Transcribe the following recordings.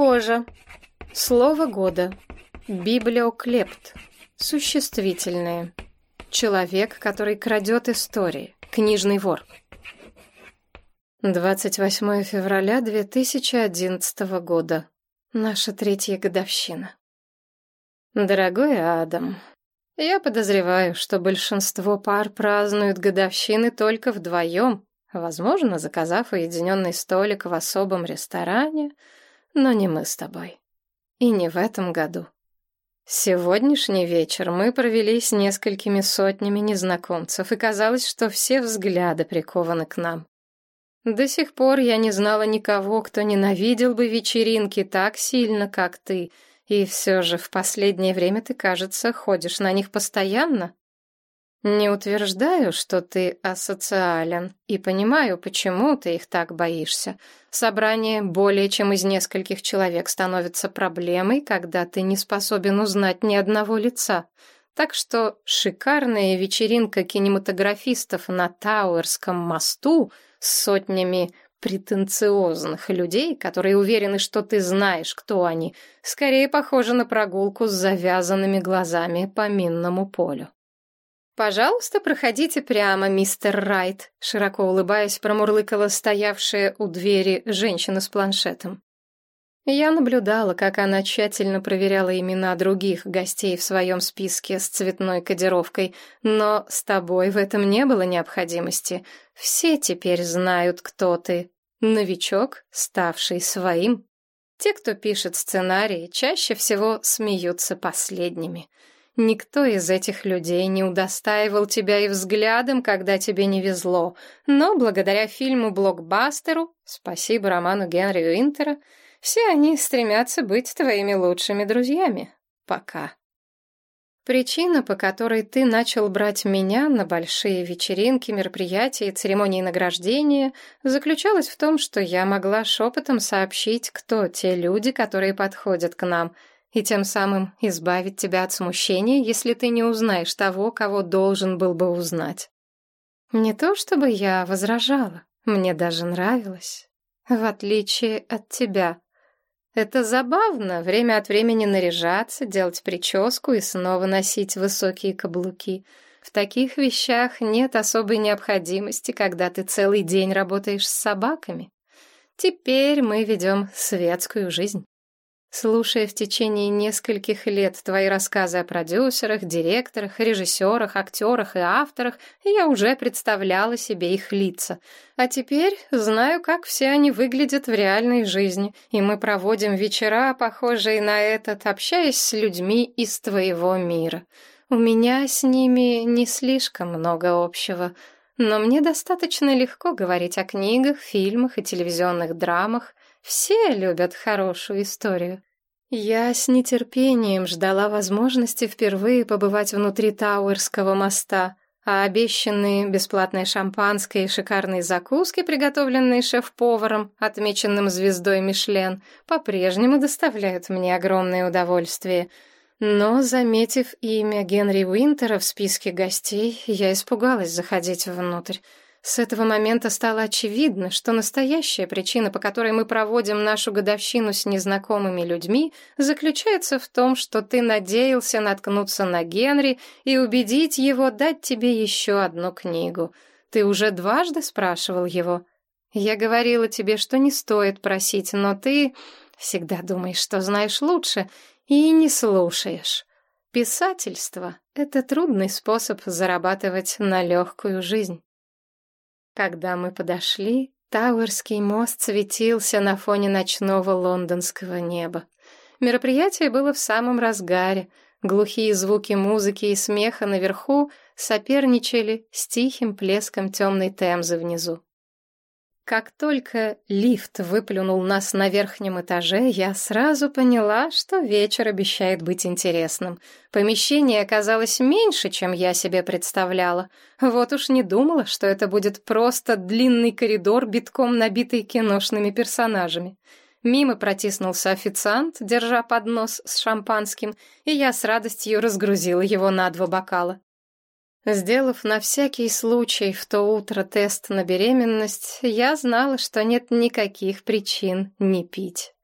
Похоже. Слово года. Библиоклепт. Существительное. Человек, который крадет истории. Книжный вор. 28 февраля 2011 года. Наша третья годовщина. Дорогой Адам, я подозреваю, что большинство пар празднуют годовщины только вдвоем, возможно, заказав уединенный столик в особом ресторане, но не мы с тобой. И не в этом году. Сегодняшний вечер мы провели с несколькими сотнями незнакомцев, и казалось, что все взгляды прикованы к нам. До сих пор я не знала никого, кто ненавидел бы вечеринки так сильно, как ты, и все же в последнее время ты, кажется, ходишь на них постоянно. Не утверждаю, что ты асоциален, и понимаю, почему ты их так боишься. Собрание более чем из нескольких человек становится проблемой, когда ты не способен узнать ни одного лица. Так что шикарная вечеринка кинематографистов на Тауэрском мосту — с сотнями претенциозных людей, которые уверены, что ты знаешь, кто они, скорее похоже на прогулку с завязанными глазами по минному полю. «Пожалуйста, проходите прямо, мистер Райт», широко улыбаясь, промурлыкала стоявшая у двери женщина с планшетом. Я наблюдала, как она тщательно проверяла имена других гостей в своем списке с цветной кодировкой, но с тобой в этом не было необходимости. Все теперь знают, кто ты. Новичок, ставший своим. Те, кто пишет сценарии, чаще всего смеются последними. Никто из этих людей не удостаивал тебя и взглядом, когда тебе не везло, но благодаря фильму-блокбастеру, спасибо роману Генри Уинтера, все они стремятся быть твоими лучшими друзьями. Пока. Причина, по которой ты начал брать меня на большие вечеринки, мероприятия и церемонии награждения, заключалась в том, что я могла шепотом сообщить, кто те люди, которые подходят к нам, и тем самым избавить тебя от смущения, если ты не узнаешь того, кого должен был бы узнать. Не то чтобы я возражала, мне даже нравилось, в отличие от тебя. Это забавно, время от времени наряжаться, делать прическу и снова носить высокие каблуки. В таких вещах нет особой необходимости, когда ты целый день работаешь с собаками. Теперь мы ведем светскую жизнь. Слушая в течение нескольких лет твои рассказы о продюсерах, директорах, режиссерах, актерах и авторах, я уже представляла себе их лица. А теперь знаю, как все они выглядят в реальной жизни, и мы проводим вечера, похожие на этот, общаясь с людьми из твоего мира. У меня с ними не слишком много общего, но мне достаточно легко говорить о книгах, фильмах и телевизионных драмах, все любят хорошую историю. Я с нетерпением ждала возможности впервые побывать внутри Тауэрского моста, а обещанные бесплатное шампанское и шикарные закуски, приготовленные шеф-поваром, отмеченным звездой Мишлен, по-прежнему доставляют мне огромное удовольствие. Но, заметив имя Генри Уинтера в списке гостей, я испугалась заходить внутрь. С этого момента стало очевидно, что настоящая причина, по которой мы проводим нашу годовщину с незнакомыми людьми, заключается в том, что ты надеялся наткнуться на Генри и убедить его дать тебе еще одну книгу. Ты уже дважды спрашивал его. Я говорила тебе, что не стоит просить, но ты всегда думаешь, что знаешь лучше, и не слушаешь. Писательство — это трудный способ зарабатывать на легкую жизнь. Когда мы подошли, Тауэрский мост светился на фоне ночного лондонского неба. Мероприятие было в самом разгаре. Глухие звуки музыки и смеха наверху соперничали с тихим плеском темной темзы внизу. Как только лифт выплюнул нас на верхнем этаже, я сразу поняла, что вечер обещает быть интересным. Помещение оказалось меньше, чем я себе представляла. Вот уж не думала, что это будет просто длинный коридор, битком набитый киношными персонажами. Мимо протиснулся официант, держа поднос с шампанским, и я с радостью разгрузила его на два бокала. Сделав на всякий случай в то утро тест на беременность, я знала, что нет никаких причин не пить.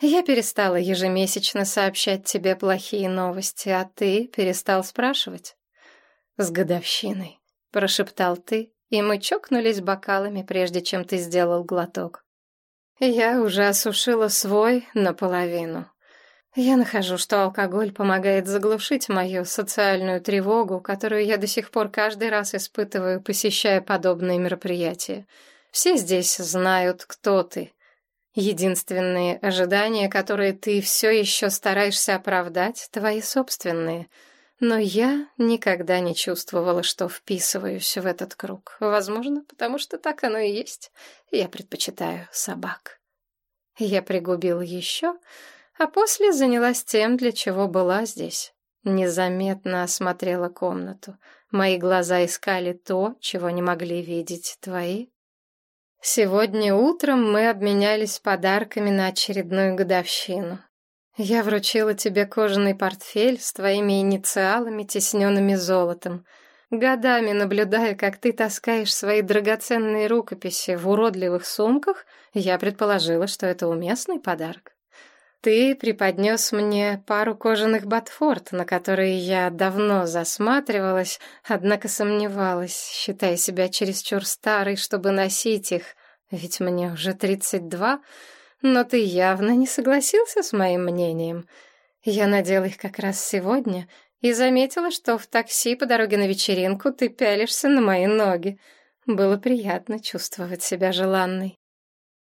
Я перестала ежемесячно сообщать тебе плохие новости, а ты перестал спрашивать. С годовщиной, прошептал ты, и мы чокнулись бокалами, прежде чем ты сделал глоток. Я уже осушила свой наполовину. Я нахожу, что алкоголь помогает заглушить мою социальную тревогу, которую я до сих пор каждый раз испытываю, посещая подобные мероприятия. Все здесь знают, кто ты. Единственные ожидания, которые ты все еще стараешься оправдать, твои собственные. Но я никогда не чувствовала, что вписываюсь в этот круг. Возможно, потому что так оно и есть. Я предпочитаю собак. Я пригубил еще а после занялась тем, для чего была здесь. Незаметно осмотрела комнату. Мои глаза искали то, чего не могли видеть твои. Сегодня утром мы обменялись подарками на очередную годовщину. Я вручила тебе кожаный портфель с твоими инициалами, тесненными золотом. Годами наблюдая, как ты таскаешь свои драгоценные рукописи в уродливых сумках, я предположила, что это уместный подарок. Ты преподнес мне пару кожаных ботфорд, на которые я давно засматривалась, однако сомневалась, считая себя чересчур старой, чтобы носить их, ведь мне уже тридцать два, но ты явно не согласился с моим мнением. Я надела их как раз сегодня и заметила, что в такси по дороге на вечеринку ты пялишься на мои ноги. Было приятно чувствовать себя желанной.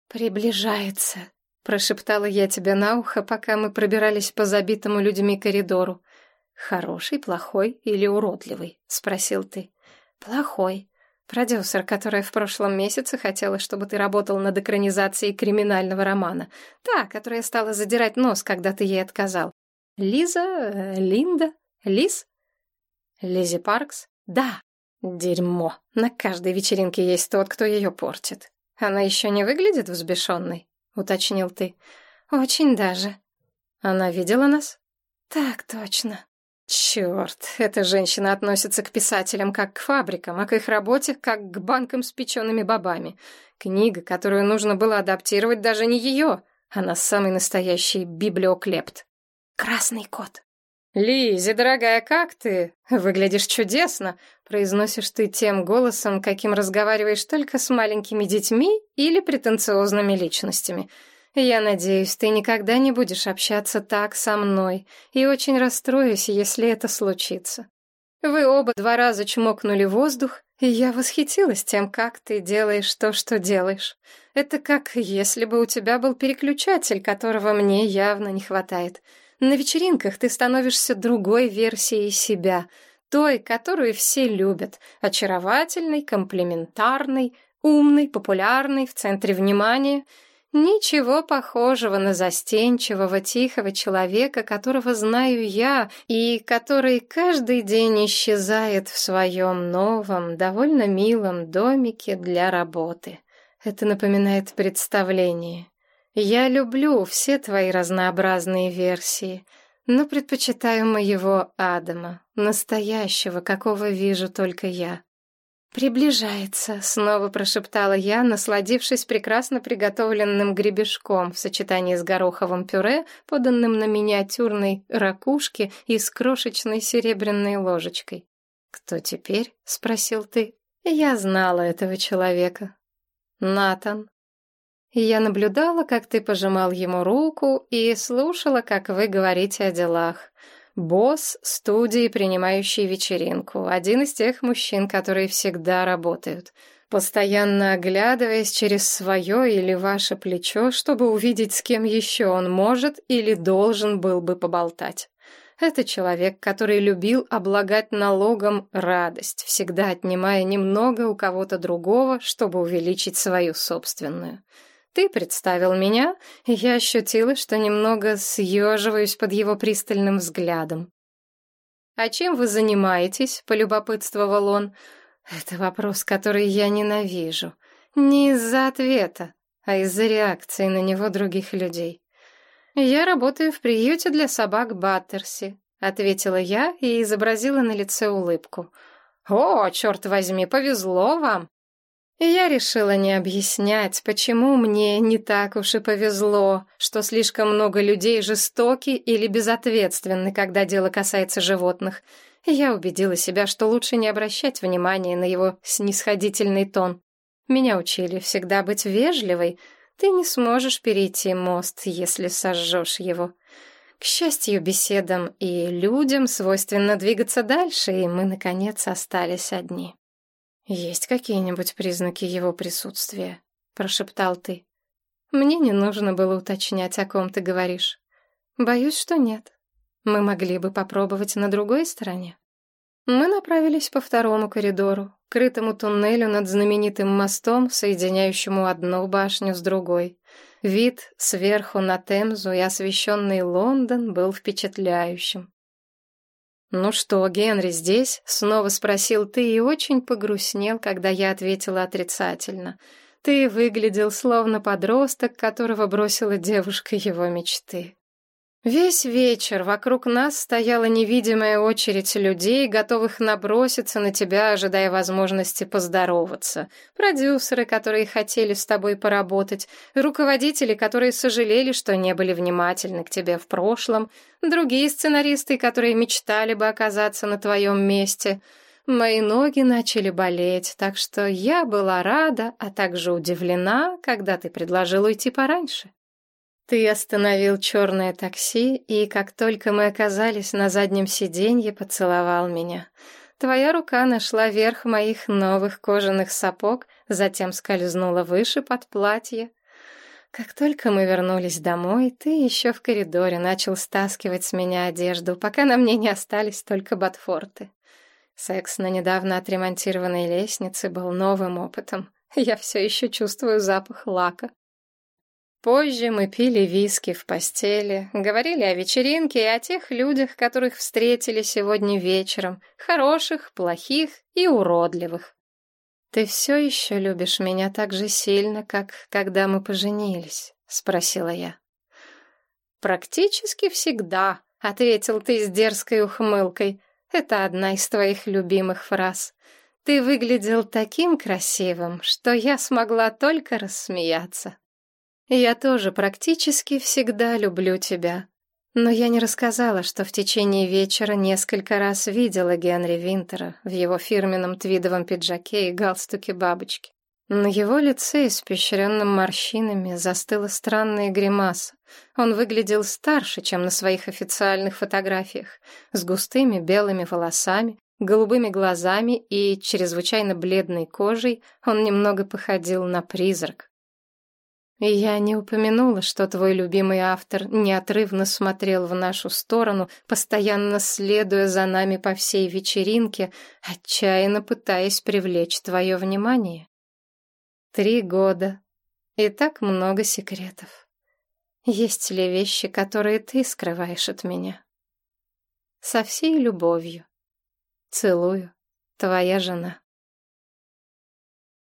«Приближается», Прошептала я тебе на ухо, пока мы пробирались по забитому людьми коридору. «Хороший, плохой или уродливый?» — спросил ты. «Плохой. Продюсер, которая в прошлом месяце хотела, чтобы ты работал над экранизацией криминального романа. Та, которая стала задирать нос, когда ты ей отказал. Лиза? Э, Линда? Лиз? Лизи Паркс? Да. Дерьмо. На каждой вечеринке есть тот, кто ее портит. Она еще не выглядит взбешенной? — уточнил ты. «Очень даже». «Она видела нас?» «Так точно». Черт, эта женщина относится к писателям как к фабрикам, а к их работе как к банкам с печеными бобами. Книга, которую нужно было адаптировать, даже не ее. Она самый настоящий библиоклепт. Красный кот. «Лизи, дорогая, как ты? Выглядишь чудесно!» Произносишь ты тем голосом, каким разговариваешь только с маленькими детьми или претенциозными личностями. Я надеюсь, ты никогда не будешь общаться так со мной, и очень расстроюсь, если это случится. Вы оба два раза чмокнули воздух, и я восхитилась тем, как ты делаешь то, что делаешь. Это как если бы у тебя был переключатель, которого мне явно не хватает. На вечеринках ты становишься другой версией себя, той, которую все любят, очаровательной, комплиментарной, умной, популярной, в центре внимания. Ничего похожего на застенчивого, тихого человека, которого знаю я, и который каждый день исчезает в своем новом, довольно милом домике для работы. Это напоминает представление. Я люблю все твои разнообразные версии, но предпочитаю моего Адама, настоящего, какого вижу только я. «Приближается», — снова прошептала я, насладившись прекрасно приготовленным гребешком в сочетании с гороховым пюре, поданным на миниатюрной ракушке и с крошечной серебряной ложечкой. «Кто теперь?» — спросил ты. Я знала этого человека. Натан. Я наблюдала, как ты пожимал ему руку, и слушала, как вы говорите о делах. Босс студии, принимающий вечеринку, один из тех мужчин, которые всегда работают, постоянно оглядываясь через свое или ваше плечо, чтобы увидеть, с кем еще он может или должен был бы поболтать. Это человек, который любил облагать налогом радость, всегда отнимая немного у кого-то другого, чтобы увеличить свою собственную. Ты представил меня, и я ощутила, что немного съеживаюсь под его пристальным взглядом. «А чем вы занимаетесь?» — полюбопытствовал он. «Это вопрос, который я ненавижу. Не из-за ответа, а из-за реакции на него других людей. Я работаю в приюте для собак Баттерси», — ответила я и изобразила на лице улыбку. «О, черт возьми, повезло вам! И я решила не объяснять, почему мне не так уж и повезло, что слишком много людей жестоки или безответственны, когда дело касается животных. я убедила себя, что лучше не обращать внимания на его снисходительный тон. Меня учили всегда быть вежливой. Ты не сможешь перейти мост, если сожжешь его. К счастью, беседам и людям свойственно двигаться дальше, и мы, наконец, остались одни. «Есть какие-нибудь признаки его присутствия?» — прошептал ты. «Мне не нужно было уточнять, о ком ты говоришь. Боюсь, что нет. Мы могли бы попробовать на другой стороне». Мы направились по второму коридору, крытому туннелю над знаменитым мостом, соединяющему одну башню с другой. Вид сверху на Темзу и освещенный Лондон был впечатляющим. «Ну что, Генри здесь?» — снова спросил ты и очень погрустнел, когда я ответила отрицательно. Ты выглядел словно подросток, которого бросила девушка его мечты. Весь вечер вокруг нас стояла невидимая очередь людей, готовых наброситься на тебя, ожидая возможности поздороваться. Продюсеры, которые хотели с тобой поработать, руководители, которые сожалели, что не были внимательны к тебе в прошлом, другие сценаристы, которые мечтали бы оказаться на твоем месте. Мои ноги начали болеть, так что я была рада, а также удивлена, когда ты предложил уйти пораньше. Ты остановил черное такси, и как только мы оказались на заднем сиденье, поцеловал меня. Твоя рука нашла верх моих новых кожаных сапог, затем скользнула выше под платье. Как только мы вернулись домой, ты еще в коридоре начал стаскивать с меня одежду, пока на мне не остались только ботфорты. Секс на недавно отремонтированной лестнице был новым опытом. Я все еще чувствую запах лака. Позже мы пили виски в постели, говорили о вечеринке и о тех людях, которых встретили сегодня вечером, хороших, плохих и уродливых. «Ты все еще любишь меня так же сильно, как когда мы поженились?» — спросила я. «Практически всегда», — ответил ты с дерзкой ухмылкой. «Это одна из твоих любимых фраз. Ты выглядел таким красивым, что я смогла только рассмеяться». Я тоже практически всегда люблю тебя. Но я не рассказала, что в течение вечера несколько раз видела Генри Винтера в его фирменном твидовом пиджаке и галстуке бабочки. На его лице, испещренном морщинами, застыла странная гримаса. Он выглядел старше, чем на своих официальных фотографиях, с густыми белыми волосами, голубыми глазами и чрезвычайно бледной кожей он немного походил на призрак. Я не упомянула, что твой любимый автор неотрывно смотрел в нашу сторону, постоянно следуя за нами по всей вечеринке, отчаянно пытаясь привлечь твое внимание. Три года. И так много секретов. Есть ли вещи, которые ты скрываешь от меня? Со всей любовью. Целую. Твоя жена.